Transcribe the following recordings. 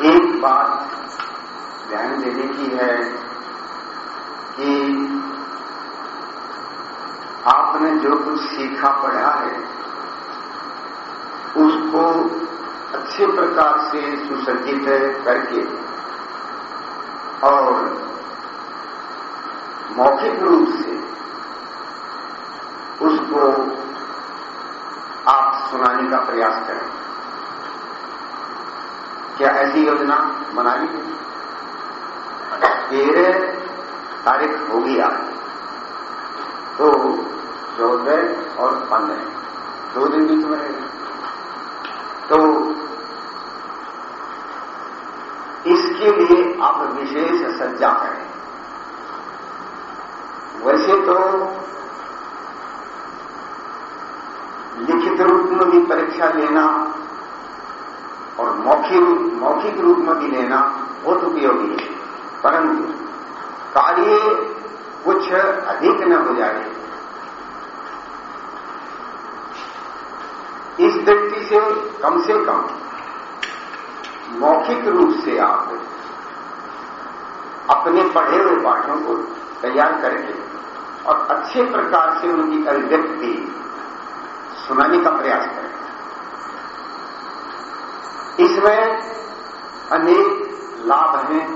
एक बात ध्यान देने की है कि आपने जो कुछ सीखा पढ़ा है, उसको अच्छे प्रकार से सुसज्जित करके और मौखिक रूप से उसको आप सुनाने का प्रयास क्या ऐसी योजना? बनाई है तेरह तारीख होगी आज तो चौदह और पंद्रह। दो दिन बीच में रहेगा तो इसके लिए आप विशेष सज्जा करें। वैसे तो लिखित रूप में भी परीक्षा लेना और मौखिक मौखिक रूप में भी लेना बहुत उपयोगी है। परंतु कार्य कुछ अधिक न हो जाए। इस दृष्टि से कम से कम मौखिक रूप से आप अपने पढ़े हुए पाठों को तैयार करके और अच्छे प्रकार से उनकी अभिव्यक्ति सुनाने का प्रयास करें। इसमें अनेक लाभ हैं।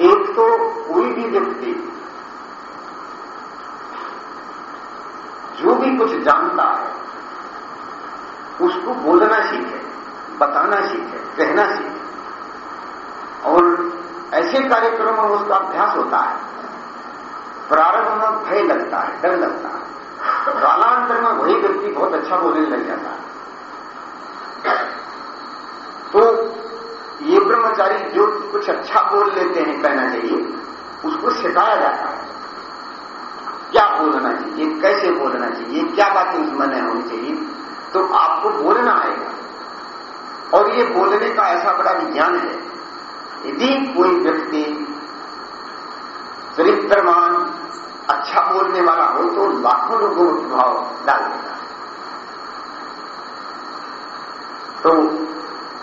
एक तो कोई भी व्यक्ति जो भी कुछ जानता है, उसको बोलना सीखे, बताना सीखे, कहना सीखे। और ऐसे कार्यक्रमों में उसका अभ्यास होता है। प्रारंभ में भय लगता है, डर लगता है। कालांतर में वही व्यक्ति बहुत अच्छा बोलने लग जाता है तो ये ब्रह्मचारी जो कुछ अच्छा बोल लेते हैं, कहना चाहिए, उसको सिखाया जाता है। क्या बोलना चाहिए? कैसे बोलना चाहिए? क्या बातें उसमें नहीं होनी चाहिए? तो आपको बोलना आएगा। और ये बोलने का ऐसा बड़ा विज्ञान है, यदि कोई व्यक्ति चरित्रमान अच्छा बोलने वाला हो तो लाखों लोगों को प्रभाव डाल देता है। तो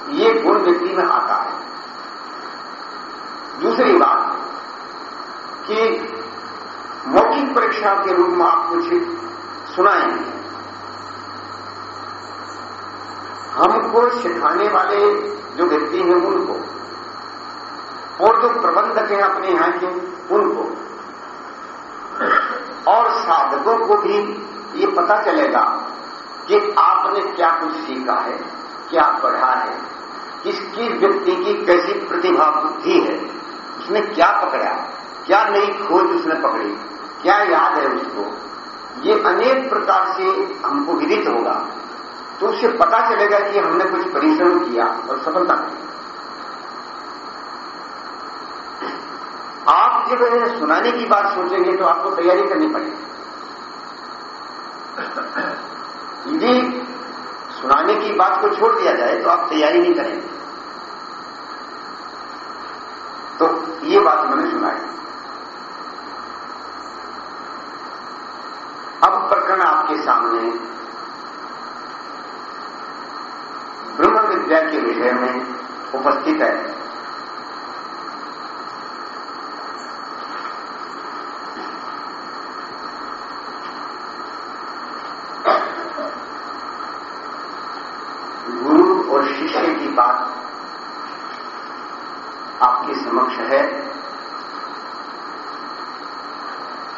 ये गुण व्यक्ति में आता है। दूसरी बात, कि मौखिक परीक्षा के रूप में आप कुछ सुनाएँगे। हमको सिखाने वाले जो व्यक्ति हैं उनको, और जो प्रबंधक हैं अपने यहाँ के, उनको। और साधकों को भी ये पता चलेगा कि आपने क्या कुछ सीखा है। क्या पढ़ा है? किसकी व्यक्ति की कैसी प्रतिभा बुद्धि है? उसने क्या पकड़ा? क्या नई खोज उसने पकड़ी? क्या याद है उसको? ये अनेक प्रकार से हमको विदित होगा। तो उससे पता चलेगा कि हमने कुछ परिश्रम किया और सफलता मिली आप जब सुनाने की बात सोचेंगे तो आपको तैयारी करनी पड़ेगी। यदि सुनाने की बात को छोड़ दिया जाए तो आप तैयारी नहीं करेंगे। तो ये बात उन्होंने सुनाई। अब प्रकरण आपके सामने। ब्रह्म विद्या के विषय में उपस्थित है गुरु और शिष्य की बात आपके समक्ष है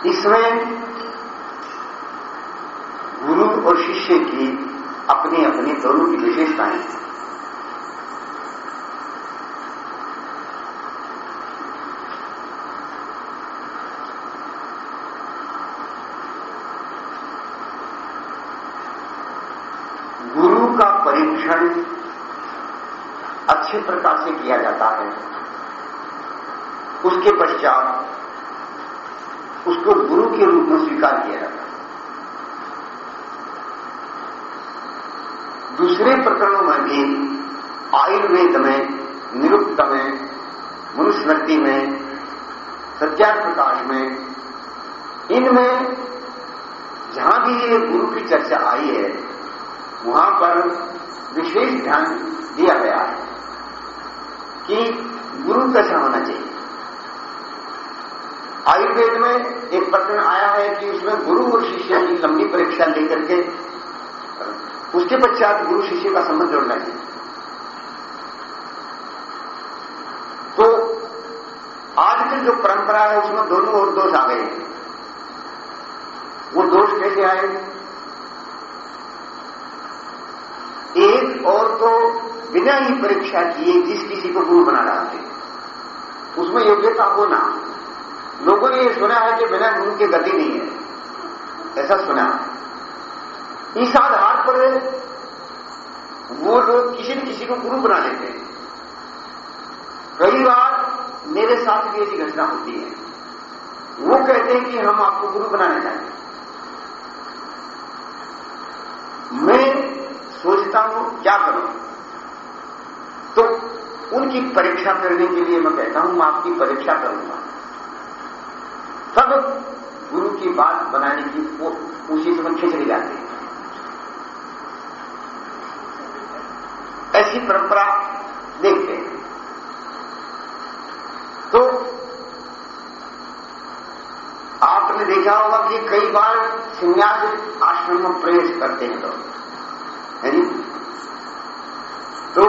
इसमें गुरु और शिष्य की अपनी अपनी दोनों की विशेषताएँ हैं का परीक्षण अच्छे प्रकार से किया जाता है उसके उसको गुरु के रूप में स्वीकार किया जाता दूसरे प्रकरणों में भी आयुर्वेद में, निरुक्त में, मनुस्मृति में सत्यार प्रकाश में, इनमें जहाँ भी ये गुरु की चर्चा आई है, वहाँ पर विशेष ध्यान दिया गया है कि गुरु कैसा होना चाहिए। आयुर्वेद में एक प्रकरण आया है कि उसमें गुरु और शिष्य की लंबी परीक्षा लेकर के, उसके पश्चात गुरु शिष्य का संबंध जोड़ना चाहिए। तो आज की जो परंपरा है, उसमें दोनों और दोष आ गए हैं। वो दोष कैसे आए? एक और तो बिना ही परीक्षा किए जिस किसी को गुरु बना रहा डालते उसमें योग्यता होना। लोगों ने सुना है कि बिना गुरु की गति नहीं है। ऐसा सुना। इस आधार पर वो लोग किसी न किसी को गुरु बना लेते हैं। कई बार मेरे साथ भी ऐसी घटना होती है। वो कहते हैं कि हम आपको गुरु बनाना चाहते मैं सोचता हूँ, क्या करूँ? तो उनकी परीक्षा करने के लिए मैं कहता हूँ, मैं आपकी परीक्षा करूँगा। तब गुरु की बात बनाने की वो उसी समय खिंचड़ी जाती है। ऐसी परंपरा देखते हैं। तो आपने देखा होगा कि कई बार संन्यास आश्रम में प्रवेश करते हैं लोग। है नहीं तो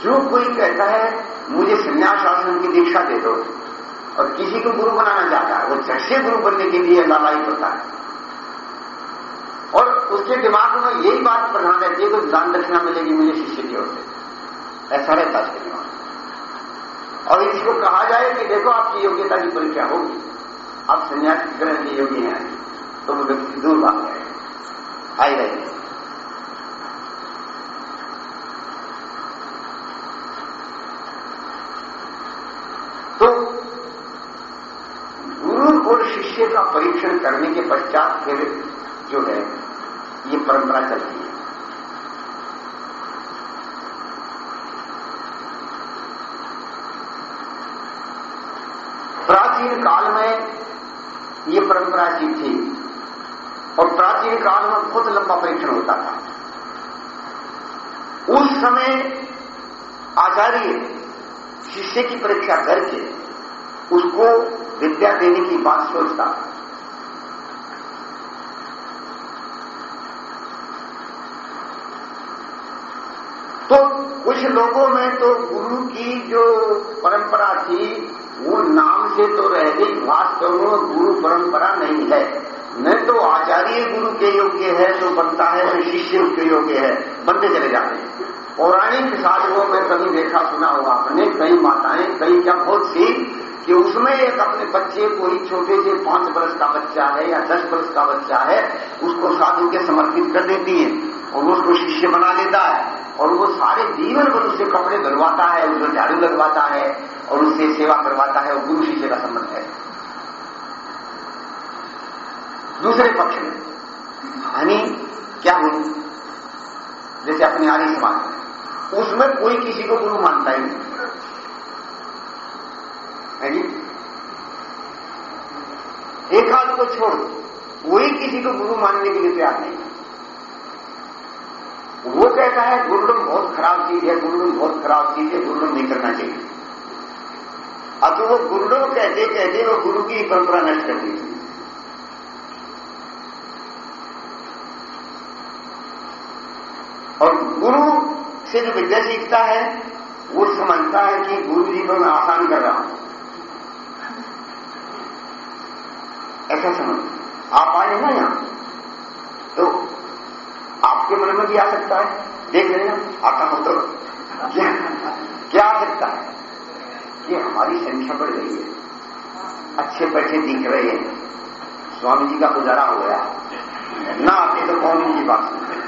जो कोई कहता है, मुझे संन्यास आश्रम की दीक्षा दे दो। और किसी को गुरु बनाना चाहता है, वो झट गुरु बनने के लिए लालाई होता है। और उसके दिमाग में यही बात प्रधान रहती है कि दान दक्षिणा मिलेगी, मुझे शिष्य की ओर से ऐसा रहता दिमाग और इसको कहा जाए कि देखो आपकी योग्यता की परीक्षा होगी। आप संन्यास ग्रहण के योग्य हैं तो वो व्यक्ति दूर भाग जाए आई रहेगी तो गुरु और शिष्य का परीक्षण करने के पश्चात फिर जो है, ये परंपरा चलती है। प्राचीन काल में ये परंपरा की थी, और प्राचीन काल में बहुत लंबा परीक्षण होता था। उस समय आचार्य शिष्य की परीक्षा करके उसको विद्या देने की बात सोचता था तो कुछ लोगों में तो गुरु की जो परंपरा थी, वो नाम से तो रह गई। वास्तव में गुरु परंपरा नहीं है। न तो आचार्य गुरु के योग्य है, जो बनता है न शिष्य के योग्य है। बनते चले जाते हैं। पौराणिक साधकों में कभी देखा सुना होगा आपने, कई माताएँ, कई क्या बहुत सी, कि उसमें एक अपने बच्चे को ही छोटे से पाँच वर्ष का बच्चा है या दस वर्ष का बच्चा है, उसको साधु के समर्पित कर देती है और उसको शिष्य बना देता है। और वो सारे जीवन भर उससे कपड़े धुलवाता है, उसको झाड़ू लगवाता है और उससे सेवा करवाता है और गुरु शिष्य का संबंध है। दूसरे पक्ष में यानी क्या गुरु जैसे अपने आर्य समाज में उसमें कोई किसी को गुरु मानता ही नहीं। है एक हाथ को छोड़, कोई किसी को गुरु मानने के लिए तैयार नहीं। वो कहता है, गुरुडम बहुत खराब चीज़ है, गुरुडम बहुत खराब चीज़ है, गुरुडम नहीं करना चाहिए। अब तो वो गुरुडम कहते कहते वो गुरु की परंपरा नष्ट कर दी। और गुरु से जो विद्या सीखता है, वो समझता है कि गुरु जी को मैं आसान कर रहा हूँ। ऐसा समझ। आप आए ना यहाँ? मन में भी आ सकता है? देख लेना हो तो क्या? क्या आ सकता है? कि हमारी संख्या बढ़ गई है। अच्छे पैसे दिख रहे हैं। स्वामी जी का गुजारा हो गया। ना आते तो कौन उनकी बात सुनते?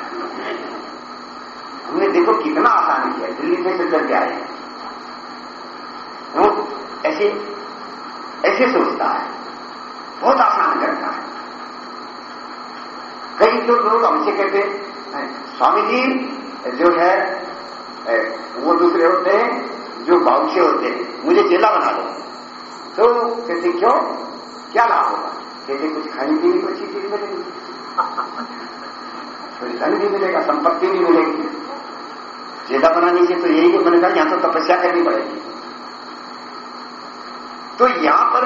देखो कितना आसान किया दिल्ली से चल के आए। वो ऐसे ऐसे सोचता है। बहुत आसान करता है। कई तो लोग हमसे कहते हैं स्वामी जी, जो है वो दूसरे होते हैं, जो बाउचे होते हैं। मुझे चेला बना दो। तो कहते, क्यों? क्या लाभ होगा? कहते, कुछ खाने पीने को अच्छी चीज़ मिलेगी। कोई धन भी मिलेगा, संपत्ति भी मिलेगी। चेला बनाने से तो यही मैंने कहा, यहाँ तो तपस्या करनी पड़ेगी। तो यहाँ पर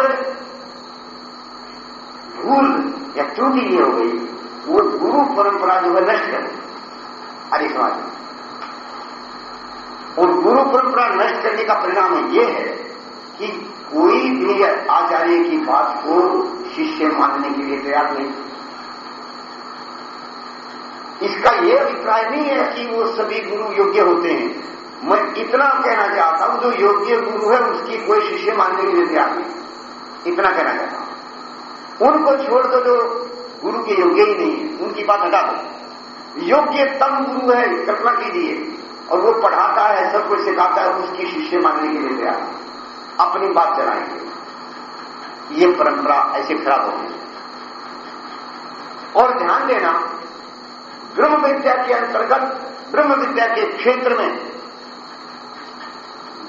भूल या त्रुटि ये हो गई वो गुरु परंपरा जो है नष्ट कर आर्य समाज में और गुरु परंपरा नष्ट करने का परिणाम ये है कि कोई भी आचार्य की बात को शिष्य मानने के लिए तैयार नहीं। इसका यह अभिप्राय नहीं है कि वो सभी गुरु योग्य होते हैं। मैं इतना कहना चाहता हूँ, जो योग्य गुरु है, उसकी कोई शिष्य मानने के लिए तैयार नहीं। इतना कहना चाहता हूँ। उनको छोड़ दो जो गुरु के योग्य ही नहीं है। उनकी बात हटा दो। योग्य तम गुरु है, कल्पना कीजिए। और वो पढ़ाता है, सब कुछ सिखाता है, उसकी शिष्य मांगने के लिए तैयार अपनी बात चलाएँगे ये परंपरा ऐसे खराब हो गई। और ध्यान देना, ब्रह्म विद्या के अंतर्गत, ब्रह्म विद्या के क्षेत्र में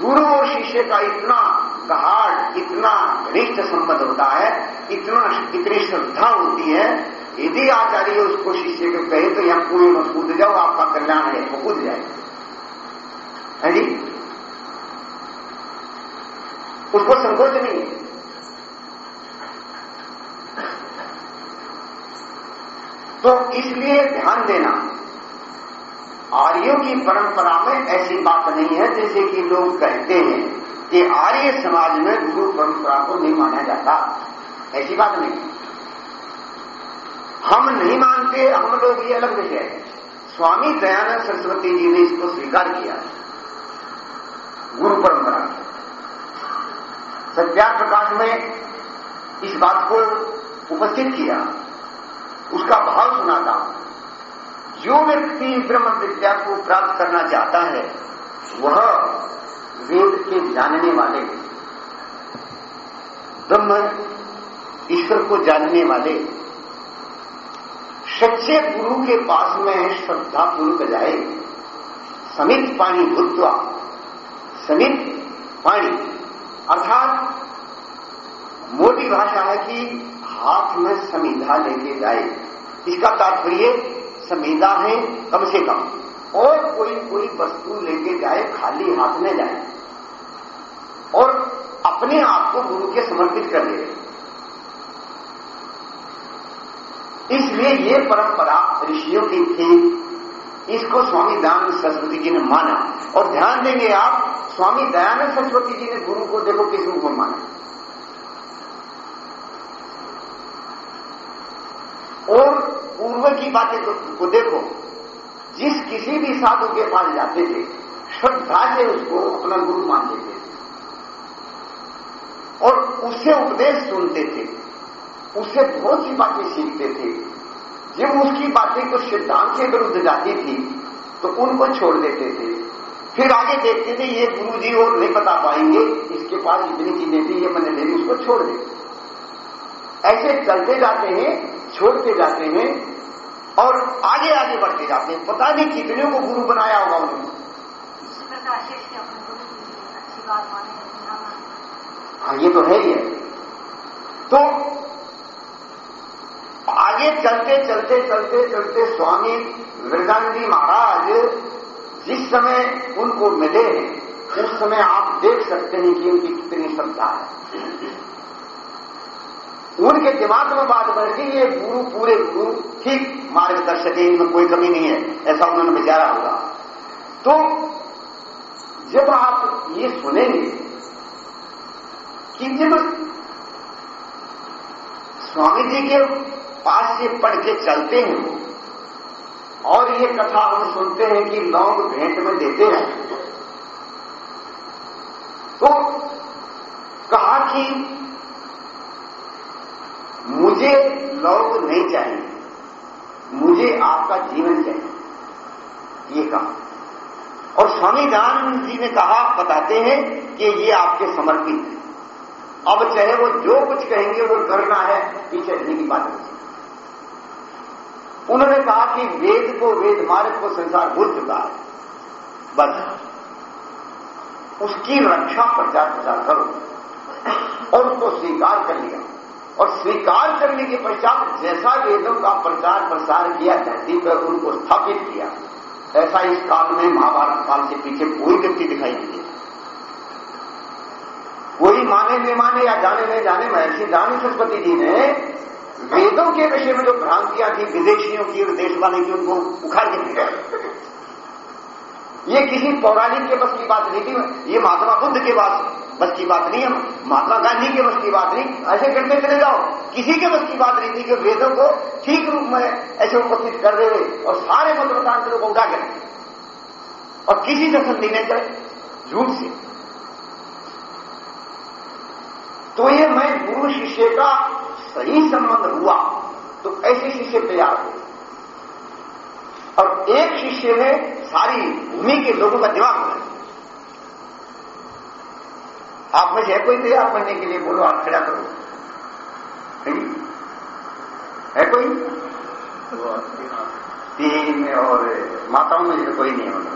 गुरु और शिष्य का इतना गहाड़ इतना घनिष्ठ संबंध होता है, इतना इतनी श्रद्धा होती है, यदि आचार्य उसको शिष्य को कहे तो यहाँ कुएँ में कूद जाओ, आपका कल्याण है, वो कूद जाए। है जी? उसको संकोच नहीं है। तो इसलिए ध्यान देना आर्यों की परंपरा में ऐसी बात नहीं है जैसे कि लोग कहते हैं कि आर्य समाज में गुरु परंपरा को नहीं माना जाता। ऐसी बात नहीं। हम नहीं मानते, हम लोग ये अलग विषय है। स्वामी दयानंद सरस्वती जी ने इसको स्वीकार किया। गुरु परंपरा। सत्या प्रकाश में इस बात को उपस्थित किया। उसका भाव सुनाता जो व्यक्ति ब्रह्म विद्या को प्राप्त करना चाहता है, वह वेद के जानने वाले ब्रह्म ईश्वर को जानने वाले। सच्चे गुरु के पास में श्रद्धा पूर्वक जाए। समित पाणी भूतवा, समित पाणी। अर्थात, मोटी भाषा है कि हाथ में संविधा लेके जाए। इसका तात्पर्य संविधा है, कम से कम। और कोई कोई वस्तु लेके जाए, खाली हाथ में जाए। और अपने आप को गुरु के समर्पित कर दे। इसलिए ये परंपरा ऋषियों की थी। इसको स्वामी दयानंद सरस्वती जी ने माना। और ध्यान देंगे आप, स्वामी दयानंद सरस्वती जी ने गुरु को देखो किस रूप में माना और पूर्व की बातें तो, को देखो। जिस किसी भी साधु के पास जाते थे श्रद्धा से उसको अपना गुरु मान लेते थे। और उससे उपदेश सुनते थे। उससे बहुत सी बातें सीखते थे। जब उसकी बातें कुछ सिद्धांत के विरुद्ध जाती थी तो उनको छोड़ देते थे। फिर आगे देखते थे ये गुरु जी और नहीं बता पाएँगे इसके पास इतनी चीज़ें थी ये मैंने ले उसको छोड़ दे। ऐसे चलते जाते हैं छोड़ते जाते हैं और आगे आगे बढ़ते जाते हैं। पता नहीं कितने को गुरु बनाया होगा उन्होंने। हाँ ये तो है ही है। तो आगे चलते चलते चलते चलते स्वामी विवेकानंद महाराज जिस समय उनको मिले हैं उस समय आप देख सकते हैं कि उनकी कितनी श्रद्धा है। उनके दिमाग में बात बढ़ ये गुरु पूरे गुरु ठीक मार्गदर्शक है, इनमें कोई कमी नहीं है, ऐसा उन्होंने विचारा होगा। तो जब आप ये सुनेंगे कि जब स्वामी जी के पास से पढ़ के चलते हैं और ये कथा हम सुनते हैं कि लौंग भेंट में देते हैं तो कहा कि मुझे लोग नहीं चाहिए। मुझे आपका जीवन चाहिए। ये कहा। और स्वामी दयानंद जी ने कहा, बताते हैं कि ये आपके समर्पित है। अब चाहे वो जो कुछ कहेंगे, वो करना है, पीछे हटने की बात नहीं। उन्होंने कहा कि वेद को, वेद मार्ग को संसार भूल चुका है। बस, उसकी रक्षा प्रचार प्रचार करो और उसको स्वीकार कर लिया। और स्वीकार करने के पश्चात जैसा वेदों का प्रचार प्रसार किया धरती पर उनको स्थापित किया, ऐसा इस काल में महाभारत काल से पीछे कोई व्यक्ति दिखाई नहीं कोई माने नहीं माने या जाने नहीं जाने, महर्षि दानी सरस्वती जी ने वेदों के विषय में जो भ्रांतियाँ थी, विदेशियों की और देश वाले की, उनको उखाड़ के ये किसी पौराणिक के बस की बात नहीं थी, ये महात्मा बुद्ध के बात बस की बात नहीं है। महात्मा गांधी के बस की बात नहीं। ऐसे करते चले जाओ। किसी के बस की बात नहीं थी कि वेदों को ठीक रूप में ऐसे उपस्थित कर दे और सारे मंत्रोतांत्रों को उठा के और किसी से संधि नहीं करे झूठ से। तो ये मैं गुरु शिष्य का सही संबंध हुआ। तो ऐसे शिष्य तैयार हुए और एक शिष्य में सारी भूमि के लोगों का दिमाग बनाया आप में से कोई तैयार बनने के लिए? बोलो, आप खड़ा करो। है कोई? तीन और माताओं में से कोई नहीं होगा।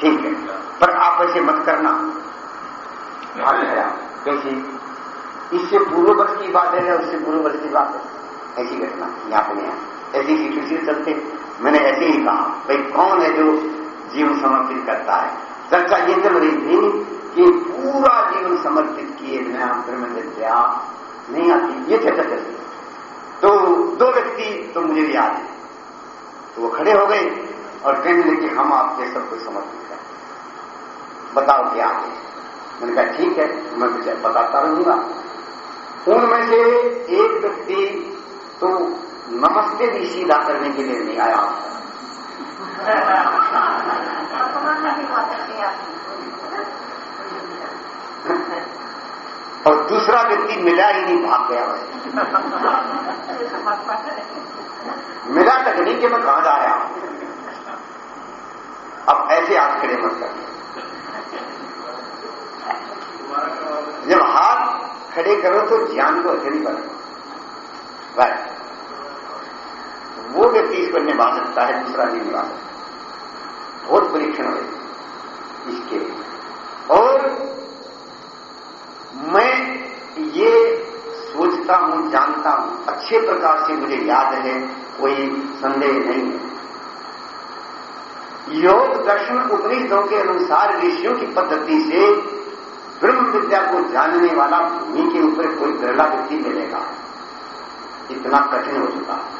ठीक है, पर आप ऐसे मत करना। कैसी इससे पूर्व वर्ष की बात है या उससे पूर्व वर्ष की बात है? ऐसी घटना यहाँ पे नहीं ऐसी सिचुएशन चलते मैंने ऐसे ही कहा, भाई, कौन है जो जीवन समर्पित करता है? चर्चा ये चल रही थी कि पूरा जीवन समर्पित किए बिना ब्रह्म विद्या नहीं आती। ये चर्चा चल रही तो दो व्यक्ति तो मुझे याद है। तो वो खड़े हो गए और कहने लगे, हम आपके सब कुछ समर्पित करें बताओ क्या है? मैंने कहा, ठीक है, मैं बताता रहूँगा। उनमें से एक व्यक्ति तो नमस्ते भी सीधा करने के लिए नहीं आया। और दूसरा व्यक्ति मिला ही नहीं, भाग गया भाई मिला तक नहीं कि मैं कहाँ जा अब ऐसे हाथ खड़े मत कर जब हाथ खड़े करो तो ज्ञान को नहीं बने। बस व्यक्ति इसको निभा सकता है, दूसरा नहीं निभा सकता। बहुत परीक्षण हुए इसके और मैं ये सोचता हूँ, जानता हूँ, अच्छे प्रकार से मुझे याद है, कोई संदेह नहीं है। योग दर्शन उपनिषदों के अनुसार ऋषियों की पद्धति से ब्रह्म विद्या को जानने वाला भूमि के ऊपर कोई बिरला व्यक्ति मिलेगा। इतना कठिन हो चुका है।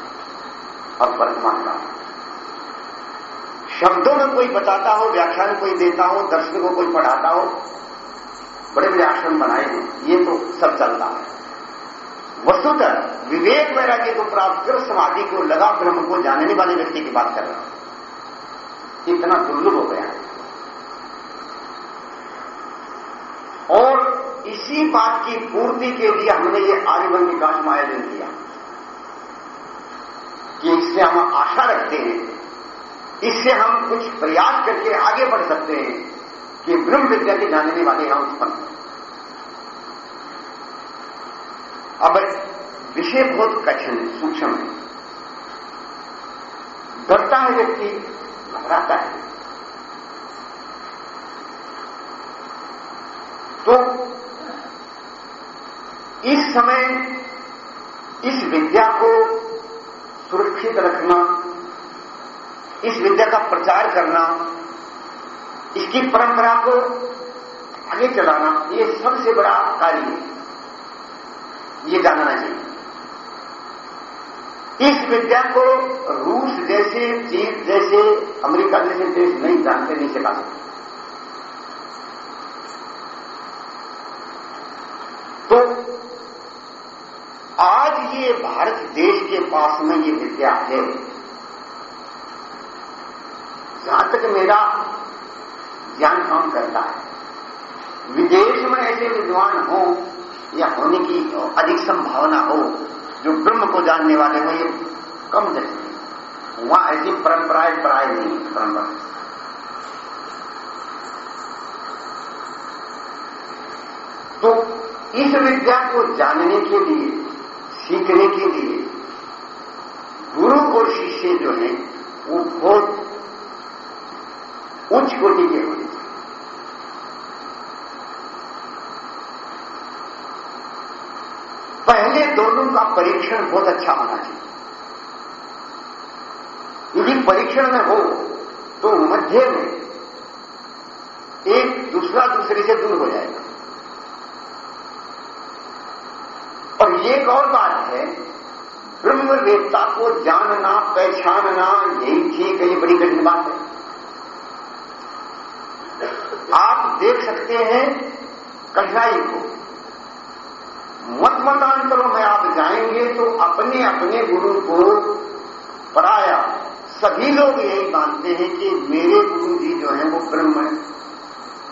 और का शब्दों में कोई बताता हो, व्याख्यान कोई देता हो, दर्शन को कोई पढ़ाता हो, बड़े बड़े आश्रम बनाए हैं, ये तो सब चलता है। वस्तुतः विवेक वैराग्य को प्राप्त कर, समाधि को लगा ब्रह्म को जानने वाले व्यक्ति की बात कर रहा हूँ। इतना दुर्लभ हो गया है। और इसी बात की पूर्ति के लिए हमने ये आर्यवन विकास में आयोजन किया कि इससे हम आशा रखते हैं। इससे हम कुछ प्रयास करके आगे बढ़ सकते हैं कि ब्रह्म विद्या के जानने वाले यहाँ उत्पन्न अब विषय बहुत कठिन है सूक्ष्म है। डरता है व्यक्ति, घबराता है। तो इस समय इस विद्या को सुरक्षित रखना, इस विद्या का प्रचार करना, इसकी परंपरा को आगे चलाना, ये सबसे बड़ा कार्य है। ये जानना चाहिए। इस विद्या को रूस जैसे, चीन जैसे, अमेरिका जैसे देश नहीं जानते, नहीं सिखा सकते तो आज ये भारत देश के पास में ये विद्या है। जहाँ तक मेरा ज्ञान काम करता है, विदेश में ऐसे विद्वान हो या होने की अधिक संभावना हो, जो ब्रह्म को जानने वाले हो, ये कम दृष्टि वहाँ ऐसी परंपराएँ प्राय नहीं परंपरा। तो इस विद्या को जानने के लिए सीखने के लिए। गुरु और शिष्य जो हैं, वो बहुत उच्च कोटि के होने पहले दोनों का परीक्षण बहुत अच्छा होना चाहिए। यदि परीक्षण में हो तो मध्य में एक दूसरा दूसरे से दूर हो जाएगा। और एक और बात है? ब्रह्म देवता को जानना, पहचानना, यही ठीक है, ये बड़ी कठिन बात है। आप देख सकते हैं कठिनाई को। मत मतांतरों में आप जाएँगे तो अपने अपने गुरु को पराया। सभी लोग यही मानते हैं कि मेरे गुरु जी जो है, वो ब्रह्म है।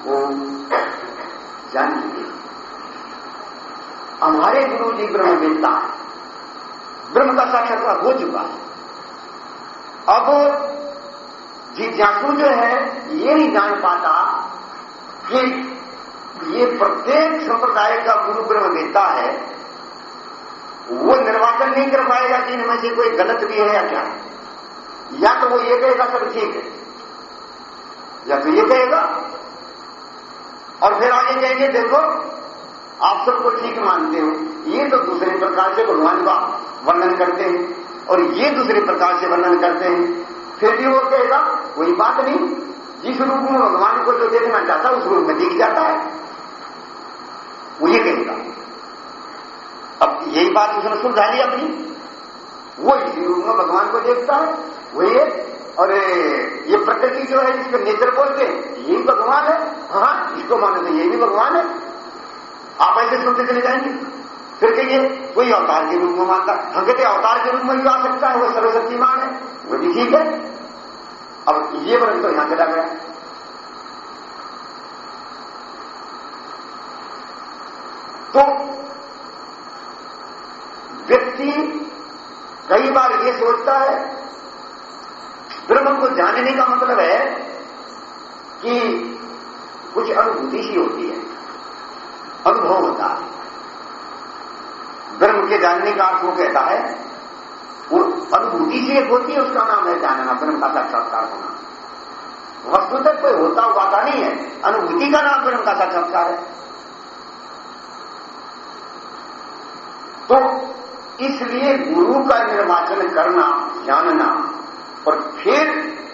वो जानिए हमारे गुरु जी ब्रह्म मिलता है। ब्रह्म का साक्षात्कार हो चुका है। अब जिज्ञासु जो है, ये नहीं जान पाता कि ये प्रत्येक संप्रदाय का गुरु ब्रह्म देता है, वो निर्वाचन नहीं कर पाएगा कि इनमें से कोई गलत भी है या क्या या तो वो ये कहेगा, सब ठीक है। या तो ये कहेगा, और फिर आगे कहेंगे, देखो आप सबको ठीक मानते हो। ये तो दूसरे प्रकार से भगवान का वर्णन करते हैं और ये दूसरे प्रकार से वर्णन करते हैं। फिर भी वो कहेगा कोई बात नहीं। जिस रूप में भगवान को जो देखना चाहता, उस रूप में दिख जाता है। वो ये कहेगा अब यही बात उसने सुलझा ली अपनी। वो इसी रूप में भगवान को देखता है। वही है और ये प्रकृति जो है जिसको नेचर बोलते हैं। यही भगवान है। हाँ इसको माने तो ये भी भगवान है। आप ऐसे सुनते चले जाएँगे? फिर कहिए कोई अवतार के रूप में मानता हम कहते अवतार के रूप में भी आ सकता है वो सर्वशक्तिमान है। वो भी ठीक है। अब ये वर्ग तो यहाँ चला गया तो व्यक्ति कई बार ये सोचता है ब्रह्म को जानने का मतलब है कि कुछ अनुभूति सी होती है। अनुभव होता है। ब्रह्म के जानने का अर्थ वो कहता है, वो अनुभूति से एक होती है, उसका नाम है जानना, ब्रह्म का साक्षात्कार होना। वस्तु तक कोई होता हुआ नहीं है, अनुभूति का नाम ब्रह्म का साक्षात्कार है। तो इसलिए गुरु का निर्वाचन करना, जानना, और फिर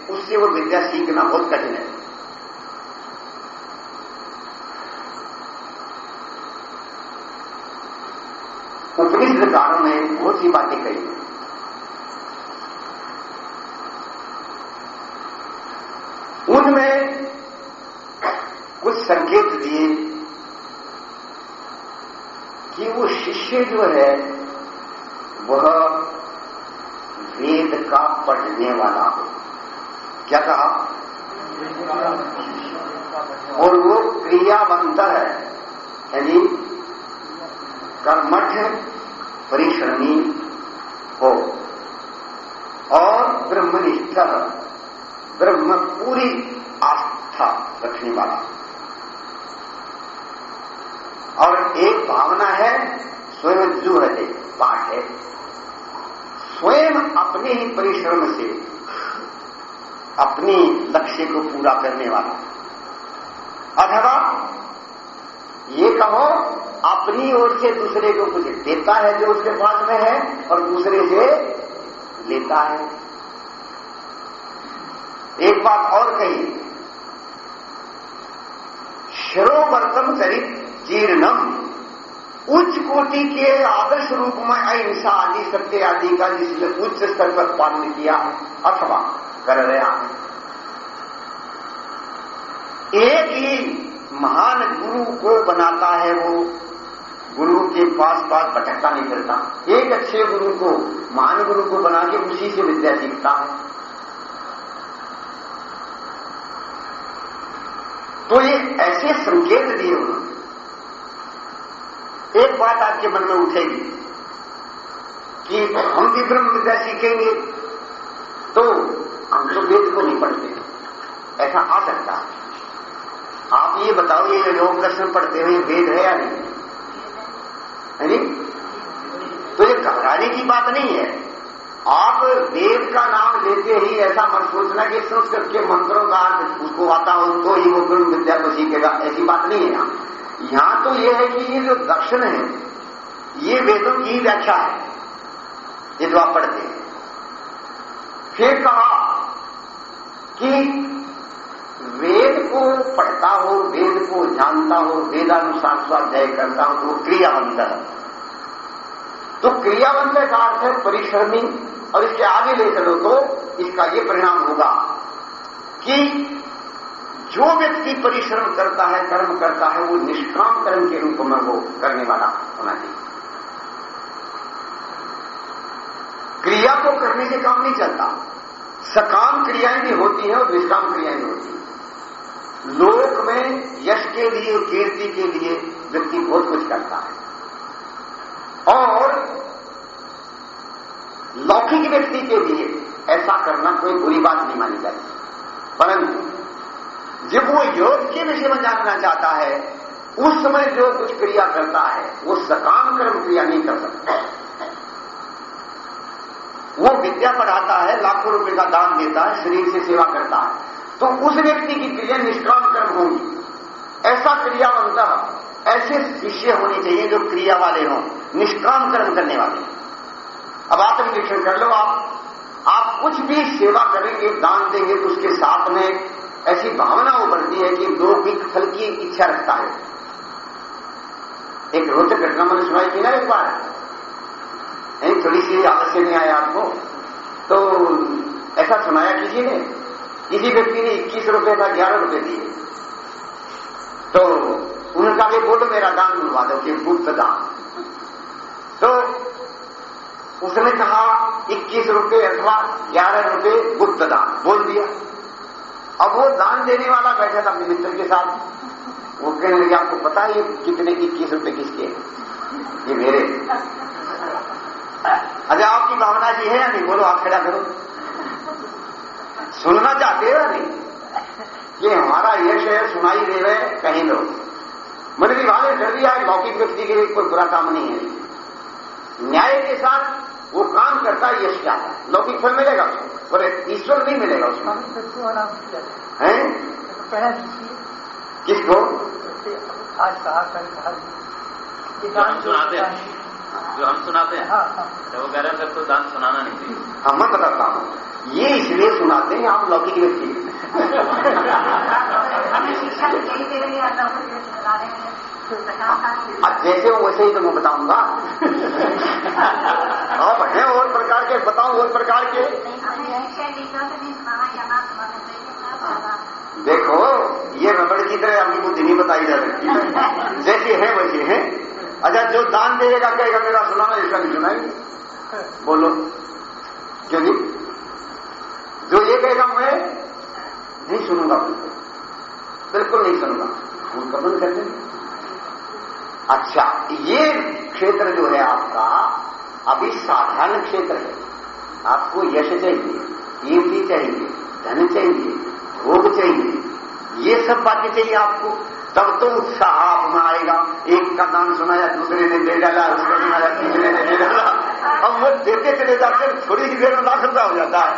उससे वो विद्या सीखना बहुत कठिन है। उपनिषद कारों में बहुत सी बातें कही। उनमें कुछ संकेत दिए कि वो शिष्य जो है, वह वेद का पढ़ने वाला हो। क्या कहा? और वो क्रियावंत है, यानी कर्मठ परिश्रमी हो। और ब्रह्मनिष्ठ ब्रह्म पूरी आस्था रखने वाला। और एक भावना है, स्वयं जुहते पाठ है। स्वयं अपने ही परिश्रम से, अपने लक्ष्य को पूरा करने वाला। अथवा ये कहो अपनी ओर से दूसरे को कुछ देता है जो उसके पास में है और दूसरे से लेता है। एक बात और कही। शरोवर्तम चरित जीर्णम। उच्च कोटि के आदर्श रूप में अहिंसा आदि, सत्य आदि का जिसने उच्च स्तर पर पालन किया अथवा कर रहा है। एक ही महान गुरु को बनाता है वो। गुरु के पास पास भटकता नहीं फिरता। एक अच्छे गुरु को, महान गुरु को बना के उसी से विद्या सीखता है। तो ये ऐसे संकेत दिए उन्होंने एक बात आपके मन में उठेगी कि हम भी ब्रह्म विद्या सीखेंगे तो हम तो वेद को नहीं पढ़ते। ऐसा आ सकता है। आप ये बताओ, ये योग दर्शन पढ़ते हुए वेद है या नहीं? है तो ये घबराने की बात नहीं है। आप वेद का नाम लेते ही ऐसा मत सोचना कि संस्कृत के मंत्रों का अर्थ उसको आता हो तो ही वो ब्रह्म विद्या को सीखेगा। ऐसी बात नहीं है यहाँ। यहाँ तो ये है कि ये जो दक्षिण है, ये वेदों की व्याख्या है, ये जो आप पढ़ते हैं। फिर कहा कि वेद को पढ़ता हो, वेद को जानता हो, वेदानुसार स्वाध्याय करता हो तो क्रियावंत है तो क्रियावंत का अर्थ है परिश्रमी, और इसके आगे ले चलो तो इसका ये परिणाम होगा कि जो व्यक्ति परिश्रम करता है, कर्म करता है, वो निष्काम कर्म के रूप में वो करने वाला होना चाहिए। क्रिया को करने से काम नहीं चलता। सकाम क्रियाएँ भी होती हैं और निष्काम क्रियाएँ भी होती हैं। लोक में यश के लिए कीर्ति के लिए व्यक्ति बहुत कुछ करता है। और लौकिक व्यक्ति के लिए ऐसा करना कोई बुरी बात नहीं मानी जाती। परंतु जब वो योग के विषय में जानना चाहता है, उस समय जो कुछ क्रिया करता है, वो सकाम कर्म क्रिया नहीं कर सकता। वो विद्या पढ़ाता है, लाखों रुपए का दान देता है, शरीर से सेवा करता है। तो उस व्यक्ति की क्रिया निष्काम कर्म होगी ऐसा क्रियावंत ऐसे शिष्य होने चाहिए जो क्रिया वाले हों निष्काम कर्म करने वाले। अब आत्मनिरीक्षण कर लो आप। आप कुछ भी सेवा करेंगे, दान देंगे तो उसके साथ में ऐसी भावना उभरती है कि लौकिक फल की इच्छा रखता है। एक रोचक घटना मैंने सुनाई थी ना एक बार। नहीं, थोड़ी सी आलस्य नहीं आया आपको। तो ऐसा सुनाया किसी ने? किसी व्यक्ति ने इक्कीस रुपए का ग्यारह रुपए दिए। तो उन्होंने कहा बोलो मेरा दान बुलवा दो, कि गुप्त दान। तो उसने कहा, इक्कीस रुपए अथवा ग्यारह रुपए गुप्त दान, बोल दिया। अब वो दान देने वाला बैठा था मित्र के साथ। वो कहने लगे, आपको पता है कितने इक्कीस रुपए किसके हैं? ये मेरे। अच्छा आपकी भावना जी है या नहीं? बोलो, आप खड़ा करो। सुनना चाहते हो या नहीं? कि हमारा यश है सुनाई दे रहे कहीं लोग। मैंने विभाग ने कर दिया लौकिक व्यक्ति के लिए कोई बुरा काम नहीं है। न्याय के साथ वो काम करता है यश क्या है? लौकिक फल मिलेगा उसको और ईश्वर नहीं मिलेगा उसको। है। किसको? आज कहा सुनाते हैं। जो हम सुनाते हैं। हाँ हाँ। तो वो कह रहे हैं फिर तो दान सुनाना नहीं चाहिए। हम मैं बताता हूँ ये इसलिए सुनाते हैं आप लौकिक व्यक्ति हमें शिक्षा दे रही है अब जैसे हो वैसे ही तो मैं बताऊँगा। आप हैं और प्रकार के बताऊँ और प्रकार के। देखो ये रबड़ की तरह अपनी बुद्धि नहीं बताई जा सकती जैसे है वैसे है। अच्छा जो दान देगा कहेगा मेरा सुनाना इसका नहीं सुनाएँगे बोलो। क्यों जी जो ये कहेगा मैं नहीं सुनूँगा बिल्कुल बिल्कुल नहीं सुनूँगा। हम कबूल कर देंगे। अच्छा ये क्षेत्र जो है आपका, अभी साधारण क्षेत्र है। आपको यश चाहिए, कीर्ति चाहिए, धन चाहिए, भोग चाहिए, ये सब बातें चाहिए आपको। तब तो उत्साह आएगा एक का दान सुनाया, दूसरे ने दे डाला, उसका सुनाया, तीसरे ने दे डाला। अब वो देते चले जाते हैं थोड़ी ही देर में लाख रुपया हो जाता है।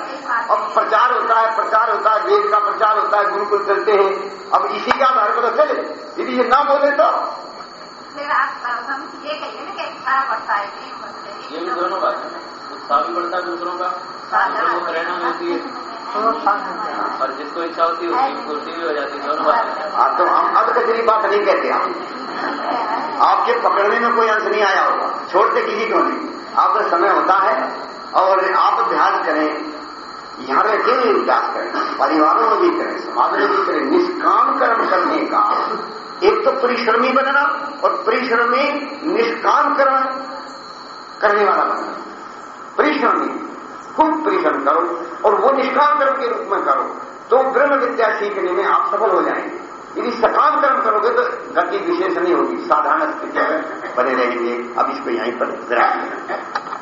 अब प्रचार होता है प्रचार होता है वेद का प्रचार होता है गुरुकुल चलते हैं। अब इसी के आधार पर चले यदि ये ना बोले तो? आप ये है है। भी दोनों बात है। उत्साह भी बढ़ता है दूसरों का दूसरों को प्रेरणा मिलती है। और जिसको इच्छा होती है उसकी पूर्ति भी हो जाती है दोनों बातें हाँ। तो हम अब कचरी बात नहीं कहते हम आपके पकड़ने में कोई अंश नहीं आया होगा। छोड़ते किसी को नहीं। आपका समय होता है और आप ध्यान करें। यहाँ के भी अभ्यास करें, परिवारों में भी करें, समाज में भी करें। निष्काम कर्म करने का एक तो परिश्रमी बनना और परिश्रमी निष्काम कर्म करने वाला बनना। परिश्रमी खूब परिश्रम करो और वो निष्काम कर्म के रूप में करो। तो ब्रह्म विद्या सीखने में आप सफल हो जाएँगे। यदि सकाम कर्म करोगे तो गति विशेष नहीं होगी। साधारण स्थिति में बने रहेंगे अब इसको यहीं पर विराम